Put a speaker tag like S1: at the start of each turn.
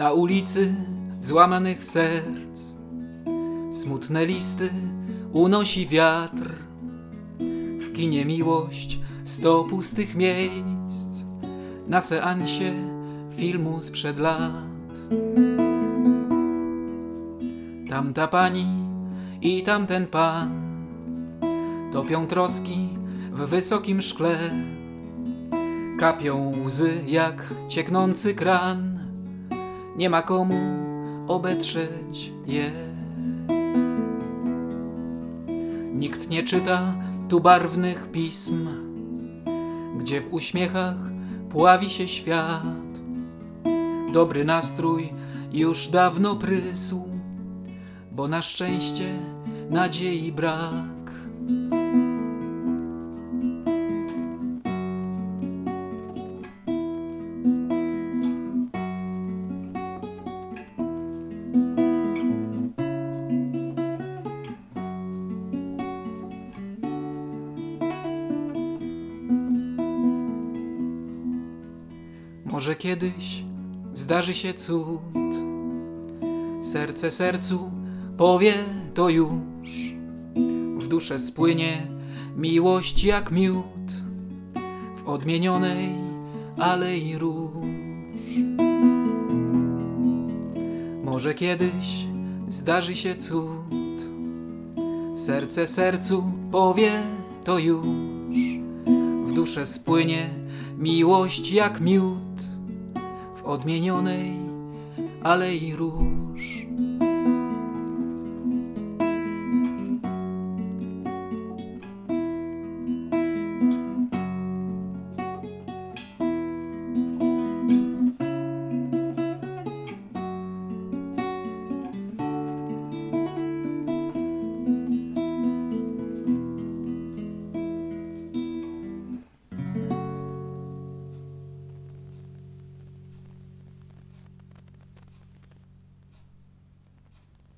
S1: Na ulicy złamanych serc. Smutne listy unosi wiatr. W kinie miłość sto pustych miejsc. Na seansie filmu sprzed lat. Tamta pani i tamten pan Topią troski w wysokim szkle. Kapią łzy jak cieknący kran Nie ma komu obetrzeć je. Nikt nie czyta tu barwnych pism Gdzie w uśmiechach pławi się świat. Dobry nastrój już dawno prysł Bo na szczęście nadziei brak Może kiedyś zdarzy się cud. Serce sercu powie to już. W duszę spłynie miłość jak miód w odmienionej alei róż. Może kiedyś zdarzy się cud. Serce sercu powie to już. W duszę spłynie miłość jak miód odmienionej alei róż.